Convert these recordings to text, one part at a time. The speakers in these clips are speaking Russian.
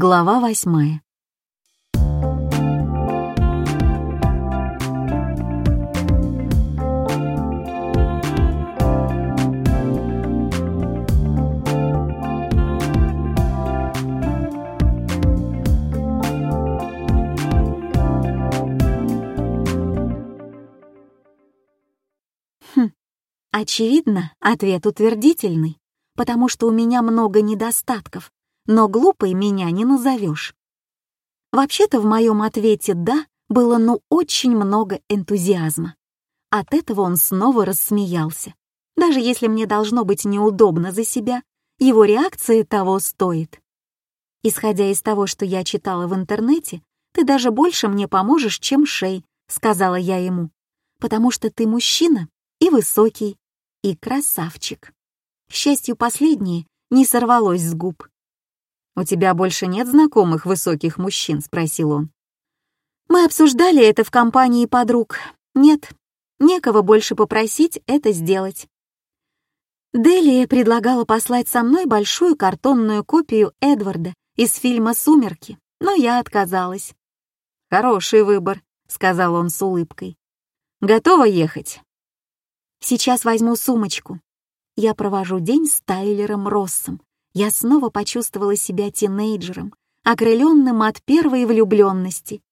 Глава восьмая. Хм, очевидно, ответ утвердительный, потому что у меня много недостатков, но глупой меня не назовешь. Вообще-то в моем ответе «да» было ну очень много энтузиазма. От этого он снова рассмеялся. Даже если мне должно быть неудобно за себя, его реакция того стоит. Исходя из того, что я читала в интернете, ты даже больше мне поможешь, чем Шей, сказала я ему, потому что ты мужчина и высокий, и красавчик. К счастью, последнее не сорвалось с губ. «У тебя больше нет знакомых высоких мужчин?» — спросил он. «Мы обсуждали это в компании подруг. Нет, некого больше попросить это сделать». Делия предлагала послать со мной большую картонную копию Эдварда из фильма «Сумерки», но я отказалась. «Хороший выбор», — сказал он с улыбкой. «Готова ехать?» «Сейчас возьму сумочку. Я провожу день с Тайлером Россом, я снова почувствовала себя тинейджером, окрыленным от первой влюбленности.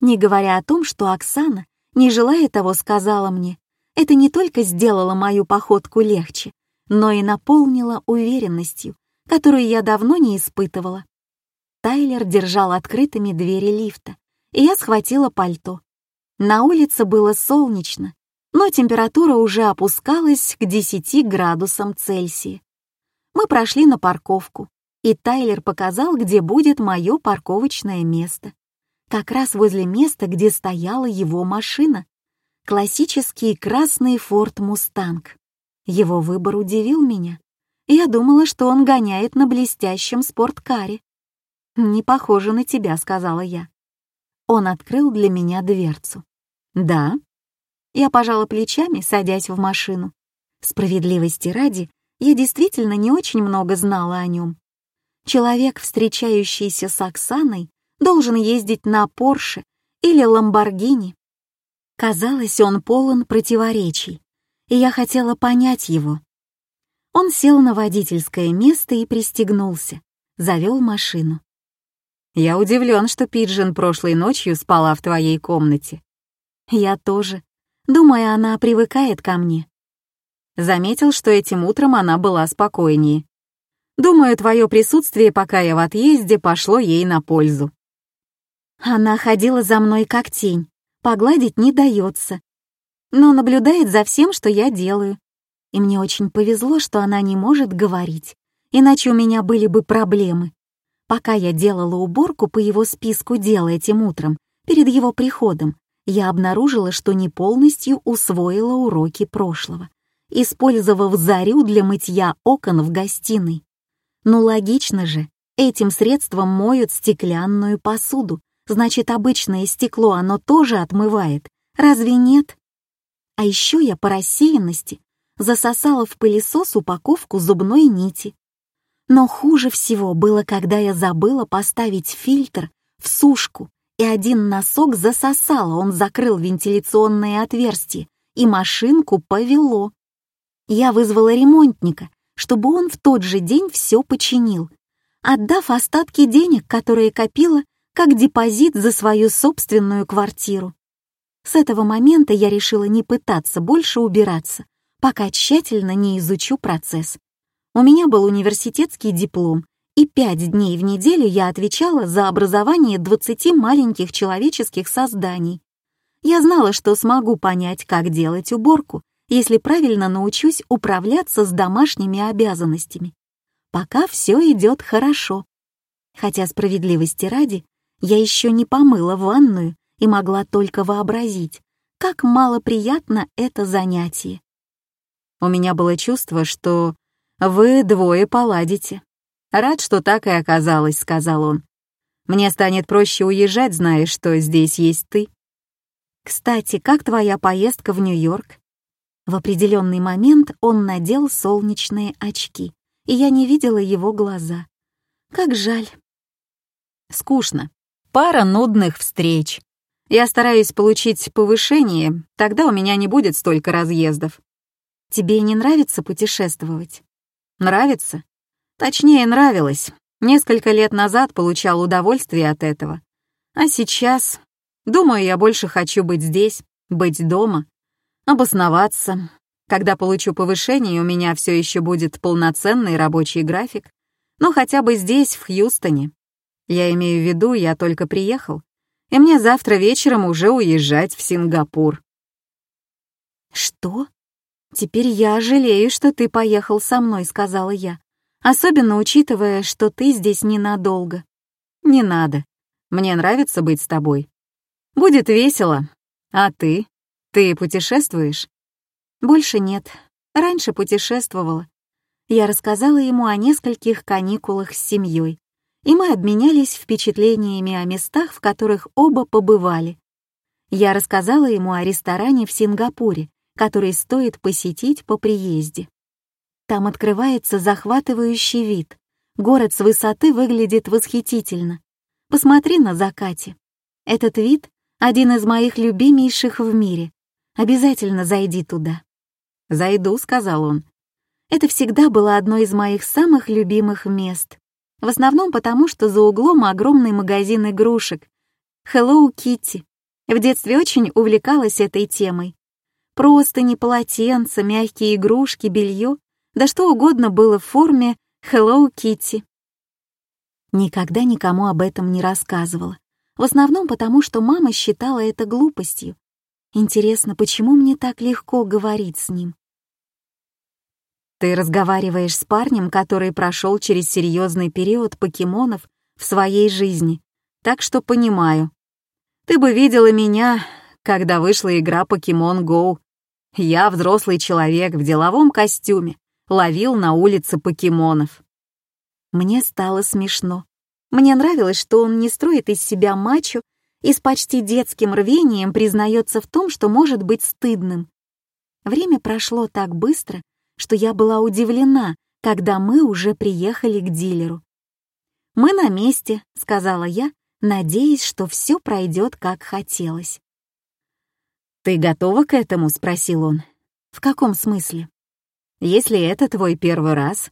Не говоря о том, что Оксана, не желая того, сказала мне, это не только сделало мою походку легче, но и наполнило уверенностью, которую я давно не испытывала. Тайлер держал открытыми двери лифта, и я схватила пальто. На улице было солнечно, но температура уже опускалась к 10 градусам Цельсия. Мы прошли на парковку, и Тайлер показал, где будет мое парковочное место. Как раз возле места, где стояла его машина. Классический красный Форд Мустанг. Его выбор удивил меня. Я думала, что он гоняет на блестящем спорткаре. «Не похоже на тебя», — сказала я. Он открыл для меня дверцу. «Да». Я пожала плечами, садясь в машину. Справедливости ради, я действительно не очень много знала о нем. Человек, встречающийся с Оксаной, должен ездить на Порше или Ламборгини. Казалось, он полон противоречий, и я хотела понять его. Он сел на водительское место и пристегнулся, завел машину. «Я удивлен, что Пиджин прошлой ночью спала в твоей комнате». «Я тоже. Думаю, она привыкает ко мне. Заметил, что этим утром она была спокойнее. Думаю, твое присутствие, пока я в отъезде, пошло ей на пользу. Она ходила за мной как тень, погладить не дается, но наблюдает за всем, что я делаю. И мне очень повезло, что она не может говорить, иначе у меня были бы проблемы. Пока я делала уборку по его списку дел этим утром, перед его приходом, я обнаружила, что не полностью усвоила уроки прошлого использовав зарю для мытья окон в гостиной. Ну логично же, этим средством моют стеклянную посуду, значит обычное стекло оно тоже отмывает, разве нет? А еще я по рассеянности засосала в пылесос упаковку зубной нити. Но хуже всего было, когда я забыла поставить фильтр в сушку, и один носок засосала, он закрыл вентиляционное отверстие, и машинку повело. Я вызвала ремонтника, чтобы он в тот же день все починил, отдав остатки денег, которые копила, как депозит за свою собственную квартиру. С этого момента я решила не пытаться больше убираться, пока тщательно не изучу процесс. У меня был университетский диплом, и пять дней в неделю я отвечала за образование 20 маленьких человеческих созданий. Я знала, что смогу понять, как делать уборку, если правильно научусь управляться с домашними обязанностями. Пока все идет хорошо. Хотя справедливости ради, я еще не помыла ванную и могла только вообразить, как малоприятно это занятие. У меня было чувство, что вы двое поладите. Рад, что так и оказалось, сказал он. Мне станет проще уезжать, зная, что здесь есть ты. Кстати, как твоя поездка в Нью-Йорк? В определенный момент он надел солнечные очки, и я не видела его глаза. Как жаль. Скучно. Пара нудных встреч. Я стараюсь получить повышение, тогда у меня не будет столько разъездов. Тебе не нравится путешествовать? Нравится? Точнее, нравилось. Несколько лет назад получал удовольствие от этого. А сейчас, думаю, я больше хочу быть здесь, быть дома, обосноваться. Когда получу повышение, у меня все еще будет полноценный рабочий график, но хотя бы здесь, в Хьюстоне. Я имею в виду, я только приехал, и мне завтра вечером уже уезжать в Сингапур. Что? Теперь я жалею, что ты поехал со мной, сказала я, особенно учитывая, что ты здесь ненадолго. Не надо. Мне нравится быть с тобой. Будет весело. А ты? Ты путешествуешь? Больше нет. Раньше путешествовала. Я рассказала ему о нескольких каникулах с семьей, и мы обменялись впечатлениями о местах, в которых оба побывали. Я рассказала ему о ресторане в Сингапуре, который стоит посетить по приезде. Там открывается захватывающий вид. Город с высоты выглядит восхитительно. Посмотри на закате. Этот вид — один из моих любимейших в мире. Обязательно зайди туда. «Зайду», — сказал он. Это всегда было одно из моих самых любимых мест. В основном потому, что за углом огромный магазин игрушек. Hello Kitty. В детстве очень увлекалась этой темой. Просто не полотенца, мягкие игрушки, белье, да что угодно было в форме Hello Kitty. Никогда никому об этом не рассказывала. В основном потому, что мама считала это глупостью. Интересно, почему мне так легко говорить с ним? Ты разговариваешь с парнем, который прошел через серьезный период покемонов в своей жизни, так что понимаю. Ты бы видела меня, когда вышла игра Pokemon Go. Я взрослый человек в деловом костюме, ловил на улице покемонов. Мне стало смешно. Мне нравилось, что он не строит из себя мачо и с почти детским рвением признается в том, что может быть стыдным. Время прошло так быстро, что я была удивлена, когда мы уже приехали к дилеру. «Мы на месте», — сказала я, надеясь, что все пройдет как хотелось. «Ты готова к этому?» — спросил он. «В каком смысле?» «Если это твой первый раз,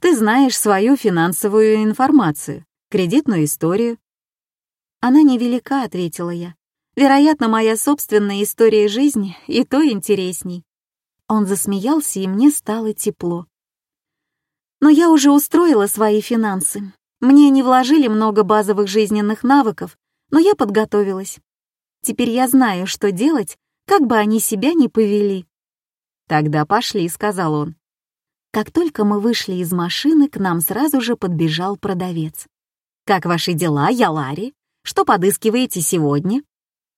ты знаешь свою финансовую информацию, кредитную историю». «Она невелика», — ответила я. «Вероятно, моя собственная история жизни и то интересней». Он засмеялся, и мне стало тепло. Но я уже устроила свои финансы. Мне не вложили много базовых жизненных навыков, но я подготовилась. Теперь я знаю, что делать, как бы они себя ни повели. «Тогда пошли», — сказал он. Как только мы вышли из машины, к нам сразу же подбежал продавец. «Как ваши дела, я Ларри? Что подыскиваете сегодня?»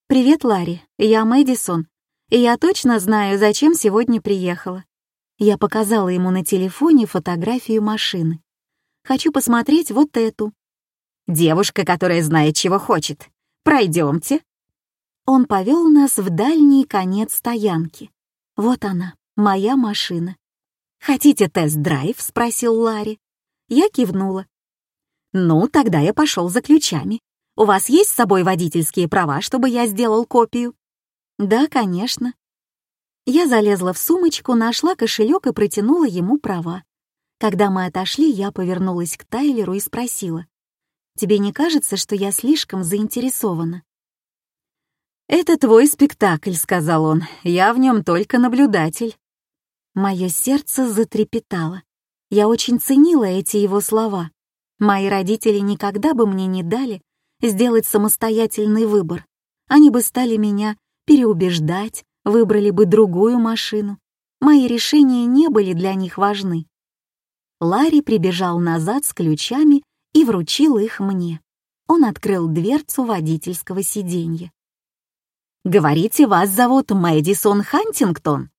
«Привет, Ларри, я Мэдисон и я точно знаю, зачем сегодня приехала. Я показала ему на телефоне фотографию машины. Хочу посмотреть вот эту. Девушка, которая знает, чего хочет. Пройдемте. Он повел нас в дальний конец стоянки. Вот она, моя машина. «Хотите тест-драйв?» — спросил Ларри. Я кивнула. «Ну, тогда я пошел за ключами. У вас есть с собой водительские права, чтобы я сделал копию?» «Да, конечно». Я залезла в сумочку, нашла кошелек и протянула ему права. Когда мы отошли, я повернулась к Тайлеру и спросила. «Тебе не кажется, что я слишком заинтересована?» «Это твой спектакль», — сказал он. «Я в нем только наблюдатель». Мое сердце затрепетало. Я очень ценила эти его слова. Мои родители никогда бы мне не дали сделать самостоятельный выбор. Они бы стали меня переубеждать, выбрали бы другую машину. Мои решения не были для них важны. Ларри прибежал назад с ключами и вручил их мне. Он открыл дверцу водительского сиденья. «Говорите, вас зовут Мэдисон Хантингтон?»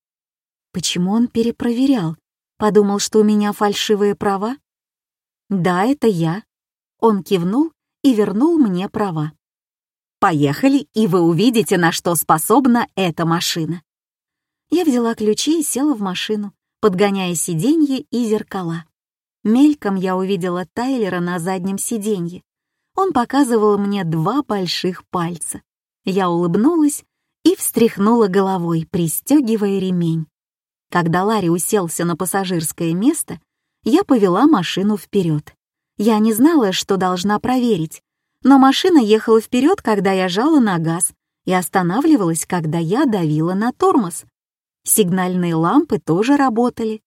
Почему он перепроверял? Подумал, что у меня фальшивые права? «Да, это я». Он кивнул и вернул мне права. Поехали, и вы увидите, на что способна эта машина. Я взяла ключи и села в машину, подгоняя сиденье и зеркала. Мельком я увидела Тайлера на заднем сиденье. Он показывал мне два больших пальца. Я улыбнулась и встряхнула головой, пристегивая ремень. Когда Ларри уселся на пассажирское место, я повела машину вперед. Я не знала, что должна проверить, но машина ехала вперед, когда я жала на газ, и останавливалась, когда я давила на тормоз. Сигнальные лампы тоже работали.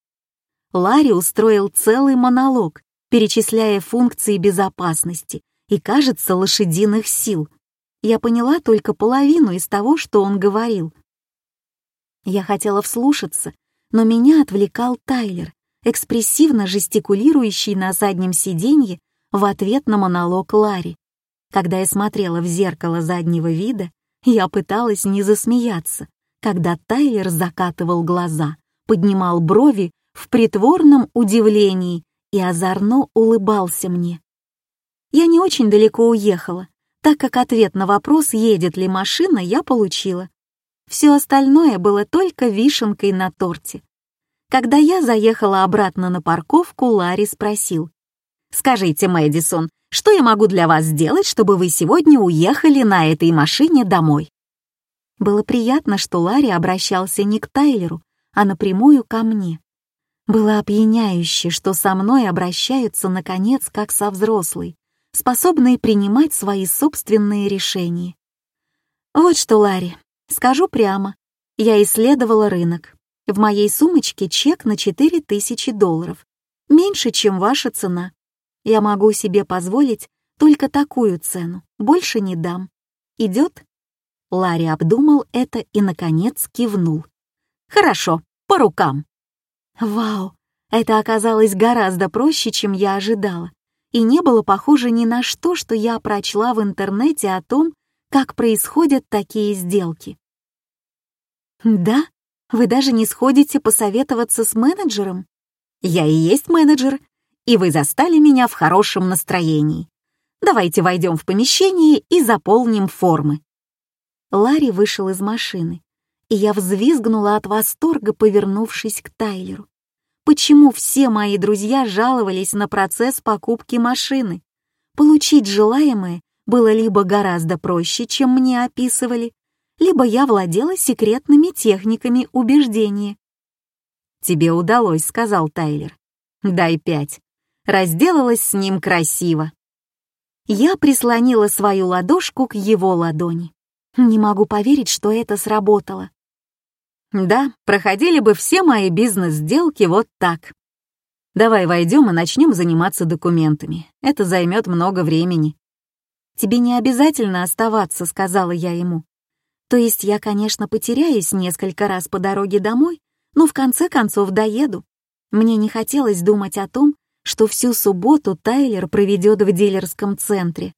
Ларри устроил целый монолог, перечисляя функции безопасности и, кажется, лошадиных сил. Я поняла только половину из того, что он говорил. Я хотела вслушаться, но меня отвлекал Тайлер, экспрессивно жестикулирующий на заднем сиденье в ответ на монолог Ларри. Когда я смотрела в зеркало заднего вида, я пыталась не засмеяться, когда Тайлер закатывал глаза, поднимал брови в притворном удивлении и озорно улыбался мне. Я не очень далеко уехала, так как ответ на вопрос, едет ли машина, я получила. Все остальное было только вишенкой на торте. Когда я заехала обратно на парковку, Ларри спросил. «Скажите, Мэдисон, что я могу для вас сделать, чтобы вы сегодня уехали на этой машине домой?» Было приятно, что Ларри обращался не к Тайлеру, а напрямую ко мне. Было опьяняюще, что со мной обращаются, наконец, как со взрослой, способной принимать свои собственные решения. Вот что, Ларри, скажу прямо. Я исследовала рынок. В моей сумочке чек на 4000 долларов. Меньше, чем ваша цена. Я могу себе позволить только такую цену, больше не дам. Идет? Ларри обдумал это и, наконец, кивнул. «Хорошо, по рукам». Вау, это оказалось гораздо проще, чем я ожидала, и не было похоже ни на что, что я прочла в интернете о том, как происходят такие сделки. «Да? Вы даже не сходите посоветоваться с менеджером?» «Я и есть менеджер, и вы застали меня в хорошем настроении. Давайте войдем в помещение и заполним формы». Ларри вышел из машины, и я взвизгнула от восторга, повернувшись к Тайлеру. Почему все мои друзья жаловались на процесс покупки машины? Получить желаемое было либо гораздо проще, чем мне описывали, либо я владела секретными техниками убеждения. «Тебе удалось», — сказал Тайлер. «Дай пять». Разделалась с ним красиво. Я прислонила свою ладошку к его ладони. Не могу поверить, что это сработало. Да, проходили бы все мои бизнес-сделки вот так. Давай войдем и начнем заниматься документами. Это займет много времени. Тебе не обязательно оставаться, сказала я ему. То есть я, конечно, потеряюсь несколько раз по дороге домой, но в конце концов доеду. Мне не хотелось думать о том, что всю субботу Тайлер проведет в дилерском центре.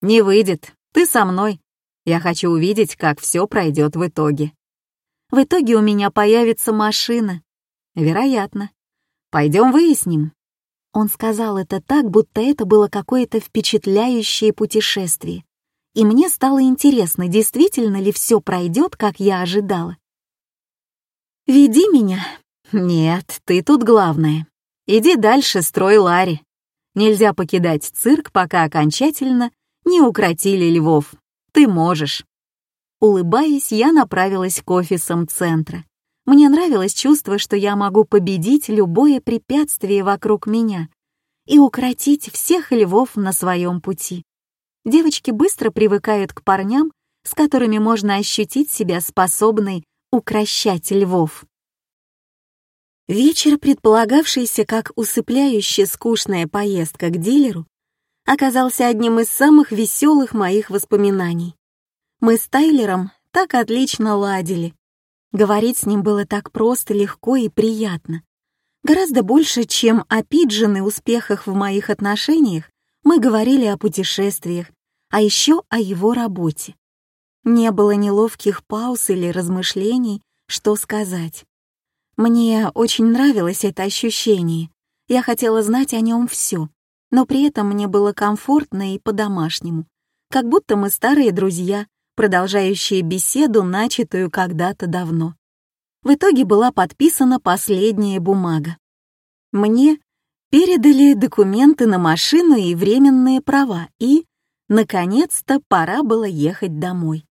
«Не выйдет. Ты со мной. Я хочу увидеть, как все пройдет в итоге». В итоге у меня появится машина. Вероятно. Пойдем выясним. Он сказал это так, будто это было какое-то впечатляющее путешествие. И мне стало интересно, действительно ли все пройдет, как я ожидала. «Веди меня». «Нет, ты тут главная. Иди дальше, строй Ларри. Нельзя покидать цирк, пока окончательно не укротили львов. Ты можешь». Улыбаясь, я направилась к офисам центра. Мне нравилось чувство, что я могу победить любое препятствие вокруг меня и укротить всех львов на своем пути. Девочки быстро привыкают к парням, с которыми можно ощутить себя способной укращать львов. Вечер, предполагавшийся как усыпляюще скучная поездка к дилеру, оказался одним из самых веселых моих воспоминаний. Мы с Тайлером так отлично ладили. Говорить с ним было так просто, легко и приятно. Гораздо больше, чем о Пиджин и успехах в моих отношениях, мы говорили о путешествиях, а еще о его работе. Не было неловких пауз или размышлений, что сказать. Мне очень нравилось это ощущение. Я хотела знать о нем все, но при этом мне было комфортно и по-домашнему, как будто мы старые друзья, продолжающие беседу, начатую когда-то давно. В итоге была подписана последняя бумага. Мне Передали документы на машину и временные права, и, наконец-то, пора было ехать домой.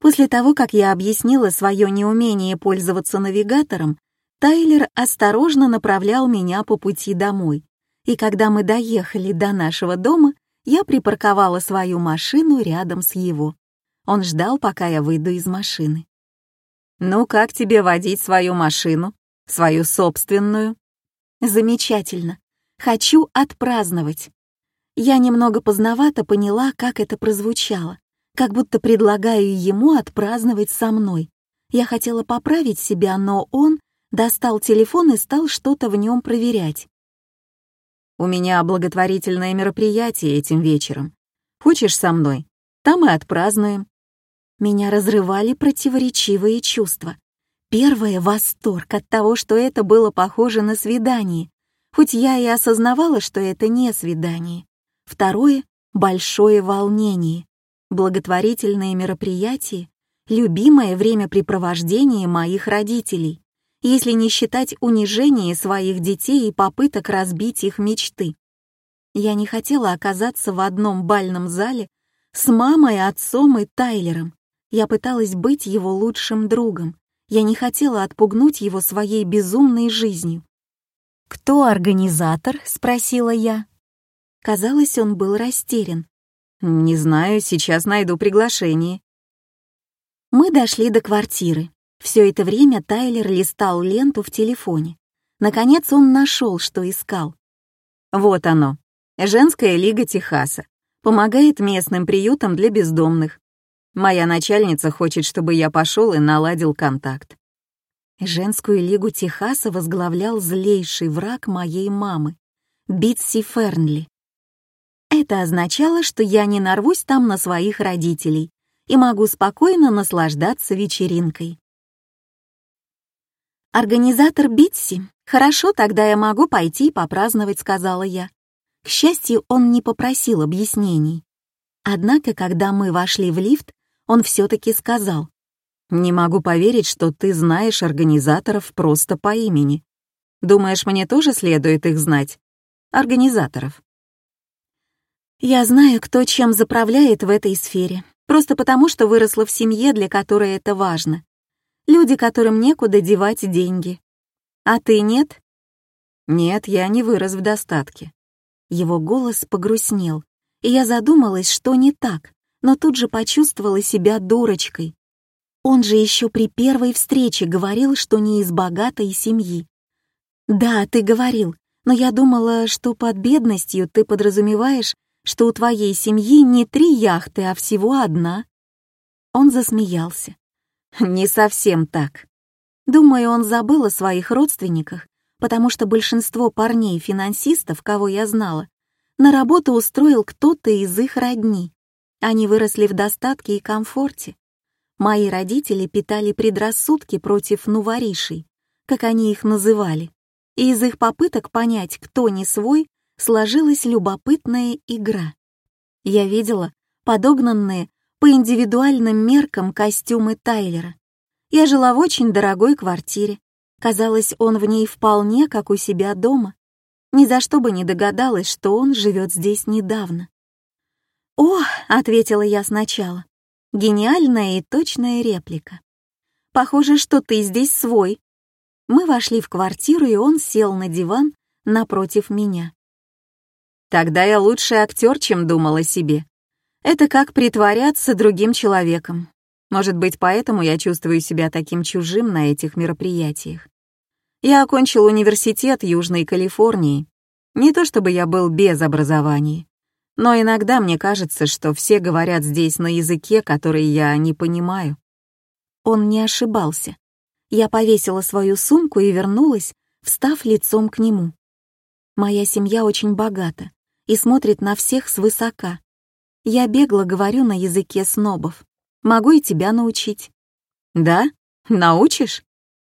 После того, как я объяснила свое неумение пользоваться навигатором, Тайлер осторожно направлял меня по пути домой, и когда мы доехали до нашего дома, я припарковала свою машину рядом с его. Он ждал, пока я выйду из машины. «Ну, как тебе водить свою машину? Свою собственную?» «Замечательно. Хочу отпраздновать». Я немного поздновато поняла, как это прозвучало, как будто предлагаю ему отпраздновать со мной. Я хотела поправить себя, но он достал телефон и стал что-то в нем проверять. «У меня благотворительное мероприятие этим вечером. Хочешь со мной? Там и отпразднуем». Меня разрывали противоречивые чувства. Первое — восторг от того, что это было похоже на свидание, хоть я и осознавала, что это не свидание. Второе — большое волнение благотворительные мероприятия, любимое времяпрепровождение моих родителей, если не считать унижения своих детей и попыток разбить их мечты. Я не хотела оказаться в одном бальном зале с мамой, отцом и Тайлером. Я пыталась быть его лучшим другом. Я не хотела отпугнуть его своей безумной жизнью. «Кто организатор?» — спросила я. Казалось, он был растерян. «Не знаю, сейчас найду приглашение». Мы дошли до квартиры. Все это время Тайлер листал ленту в телефоне. Наконец он нашел, что искал. Вот оно. Женская лига Техаса. Помогает местным приютам для бездомных. Моя начальница хочет, чтобы я пошел и наладил контакт. Женскую лигу Техаса возглавлял злейший враг моей мамы — Битси Фернли. Это означало, что я не нарвусь там на своих родителей и могу спокойно наслаждаться вечеринкой. «Организатор Битси, хорошо, тогда я могу пойти попраздновать», — сказала я. К счастью, он не попросил объяснений. Однако, когда мы вошли в лифт, он все-таки сказал, «Не могу поверить, что ты знаешь организаторов просто по имени. Думаешь, мне тоже следует их знать? Организаторов». Я знаю, кто чем заправляет в этой сфере, просто потому, что выросла в семье, для которой это важно. Люди, которым некуда девать деньги. А ты нет? Нет, я не вырос в достатке. Его голос погрустнел, и я задумалась, что не так, но тут же почувствовала себя дурочкой. Он же еще при первой встрече говорил, что не из богатой семьи. Да, ты говорил, но я думала, что под бедностью ты подразумеваешь что у твоей семьи не три яхты, а всего одна?» Он засмеялся. «Не совсем так. Думаю, он забыл о своих родственниках, потому что большинство парней-финансистов, кого я знала, на работу устроил кто-то из их родни. Они выросли в достатке и комфорте. Мои родители питали предрассудки против нуворишей, как они их называли, и из их попыток понять, кто не свой, сложилась любопытная игра. Я видела подогнанные по индивидуальным меркам костюмы Тайлера. Я жила в очень дорогой квартире. Казалось, он в ней вполне как у себя дома. Ни за что бы не догадалась, что он живет здесь недавно. «О!» — ответила я сначала. Гениальная и точная реплика. «Похоже, что ты здесь свой». Мы вошли в квартиру, и он сел на диван напротив меня. Тогда я лучший актер, чем думал о себе. Это как притворяться другим человеком. Может быть, поэтому я чувствую себя таким чужим на этих мероприятиях. Я окончил университет Южной Калифорнии. Не то чтобы я был без образования, но иногда мне кажется, что все говорят здесь на языке, который я не понимаю. Он не ошибался. Я повесила свою сумку и вернулась, встав лицом к нему. Моя семья очень богата и смотрит на всех свысока. Я бегло говорю на языке снобов. Могу и тебя научить. Да? Научишь?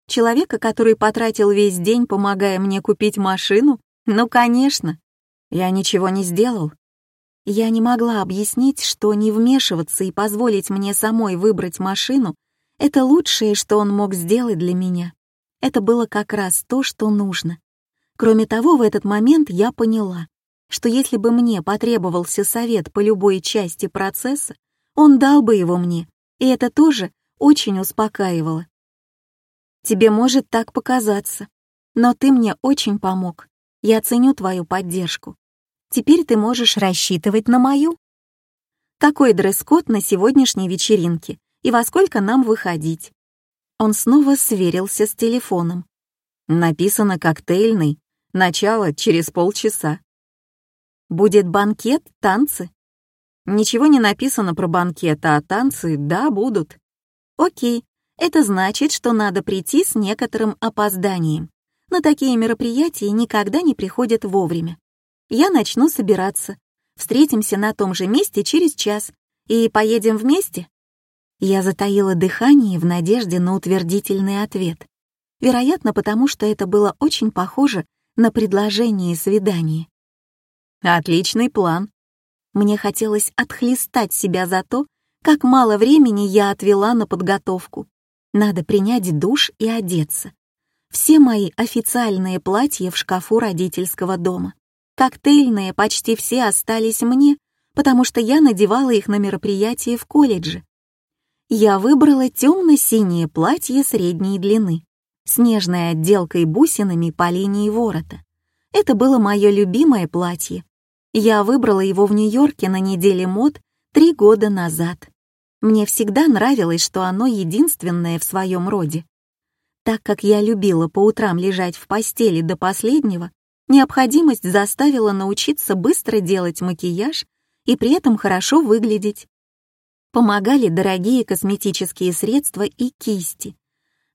Человека, который потратил весь день, помогая мне купить машину? Ну, конечно. Я ничего не сделал. Я не могла объяснить, что не вмешиваться и позволить мне самой выбрать машину — это лучшее, что он мог сделать для меня. Это было как раз то, что нужно. Кроме того, в этот момент я поняла, что если бы мне потребовался совет по любой части процесса, он дал бы его мне, и это тоже очень успокаивало. Тебе может так показаться, но ты мне очень помог. Я ценю твою поддержку. Теперь ты можешь рассчитывать на мою. Какой дресс-код на сегодняшней вечеринке и во сколько нам выходить? Он снова сверился с телефоном. Написано «коктейльный», начало через полчаса. Будет банкет, танцы? Ничего не написано про банкет, а танцы, да, будут. Окей, это значит, что надо прийти с некоторым опозданием. На такие мероприятия никогда не приходят вовремя. Я начну собираться. Встретимся на том же месте через час. И поедем вместе? Я затаила дыхание в надежде на утвердительный ответ. Вероятно, потому что это было очень похоже на предложение свидания. Отличный план. Мне хотелось отхлестать себя за то, как мало времени я отвела на подготовку. Надо принять душ и одеться. Все мои официальные платья в шкафу родительского дома. Коктейльные почти все остались мне, потому что я надевала их на мероприятие в колледже. Я выбрала темно-синее платье средней длины, с нежной отделкой бусинами по линии ворота. Это было мое любимое платье. Я выбрала его в Нью-Йорке на неделе мод три года назад. Мне всегда нравилось, что оно единственное в своем роде. Так как я любила по утрам лежать в постели до последнего, необходимость заставила научиться быстро делать макияж и при этом хорошо выглядеть. Помогали дорогие косметические средства и кисти.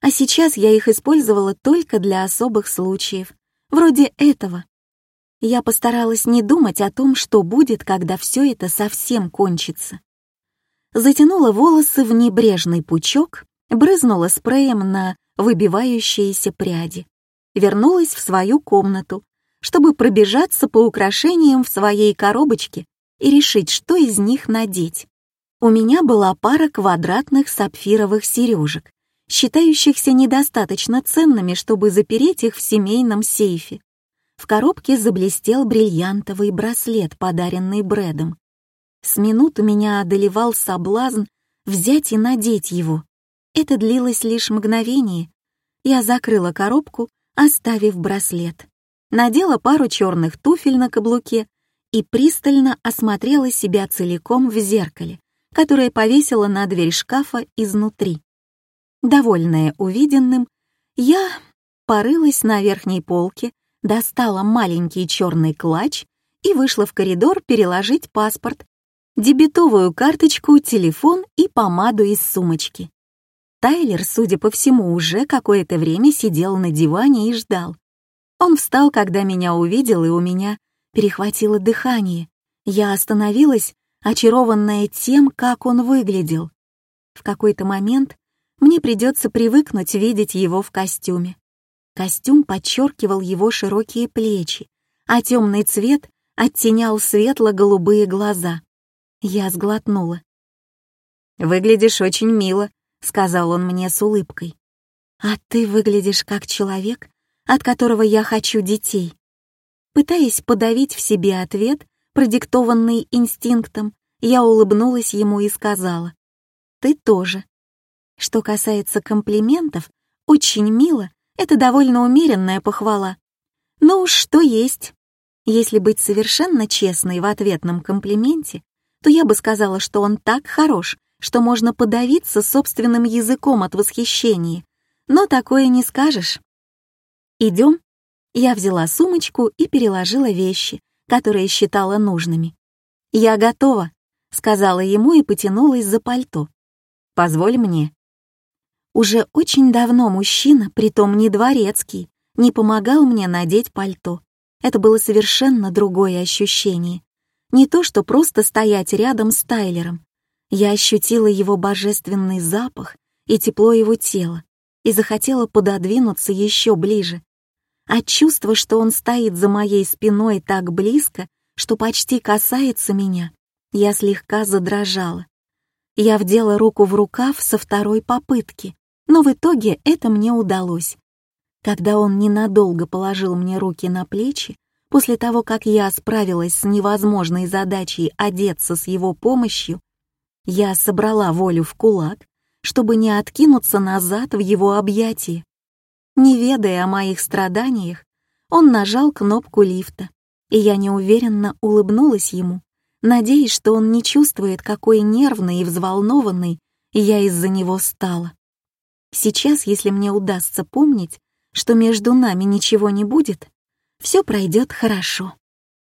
А сейчас я их использовала только для особых случаев, вроде этого. Я постаралась не думать о том, что будет, когда все это совсем кончится затянула волосы в небрежный пучок, брызнула спреем на выбивающиеся пряди, вернулась в свою комнату, чтобы пробежаться по украшениям в своей коробочке и решить, что из них надеть. У меня была пара квадратных сапфировых сережек, считающихся недостаточно ценными, чтобы запереть их в семейном сейфе. В коробке заблестел бриллиантовый браслет, подаренный Брэдом. С минуту меня одолевал соблазн взять и надеть его. Это длилось лишь мгновение. Я закрыла коробку, оставив браслет. Надела пару черных туфель на каблуке и пристально осмотрела себя целиком в зеркале, которое повесила на дверь шкафа изнутри. Довольная увиденным, я порылась на верхней полке, достала маленький черный клатч и вышла в коридор переложить паспорт дебетовую карточку, телефон и помаду из сумочки. Тайлер, судя по всему, уже какое-то время сидел на диване и ждал. Он встал, когда меня увидел, и у меня перехватило дыхание. Я остановилась, очарованная тем, как он выглядел. В какой-то момент мне придется привыкнуть видеть его в костюме. Костюм подчеркивал его широкие плечи, а темный цвет оттенял светло-голубые глаза. Я сглотнула. «Выглядишь очень мило», — сказал он мне с улыбкой. «А ты выглядишь как человек, от которого я хочу детей». Пытаясь подавить в себе ответ, продиктованный инстинктом, я улыбнулась ему и сказала. «Ты тоже». Что касается комплиментов, очень мило, это довольно умеренная похвала. Ну что есть. Если быть совершенно честной в ответном комплименте, то я бы сказала, что он так хорош, что можно подавиться собственным языком от восхищения. Но такое не скажешь. Идем. Я взяла сумочку и переложила вещи, которые считала нужными. «Я готова», — сказала ему и потянулась за пальто. «Позволь мне». Уже очень давно мужчина, притом не дворецкий, не помогал мне надеть пальто. Это было совершенно другое ощущение. Не то, что просто стоять рядом с Тайлером. Я ощутила его божественный запах и тепло его тела и захотела пододвинуться еще ближе. От чувства, что он стоит за моей спиной так близко, что почти касается меня, я слегка задрожала. Я вдела руку в рукав со второй попытки, но в итоге это мне удалось. Когда он ненадолго положил мне руки на плечи, после того, как я справилась с невозможной задачей одеться с его помощью, я собрала волю в кулак, чтобы не откинуться назад в его объятии. Не ведая о моих страданиях, он нажал кнопку лифта, и я неуверенно улыбнулась ему, надеясь, что он не чувствует, какой нервной и взволнованной я из-за него стала. Сейчас, если мне удастся помнить, что между нами ничего не будет, все пройдет хорошо.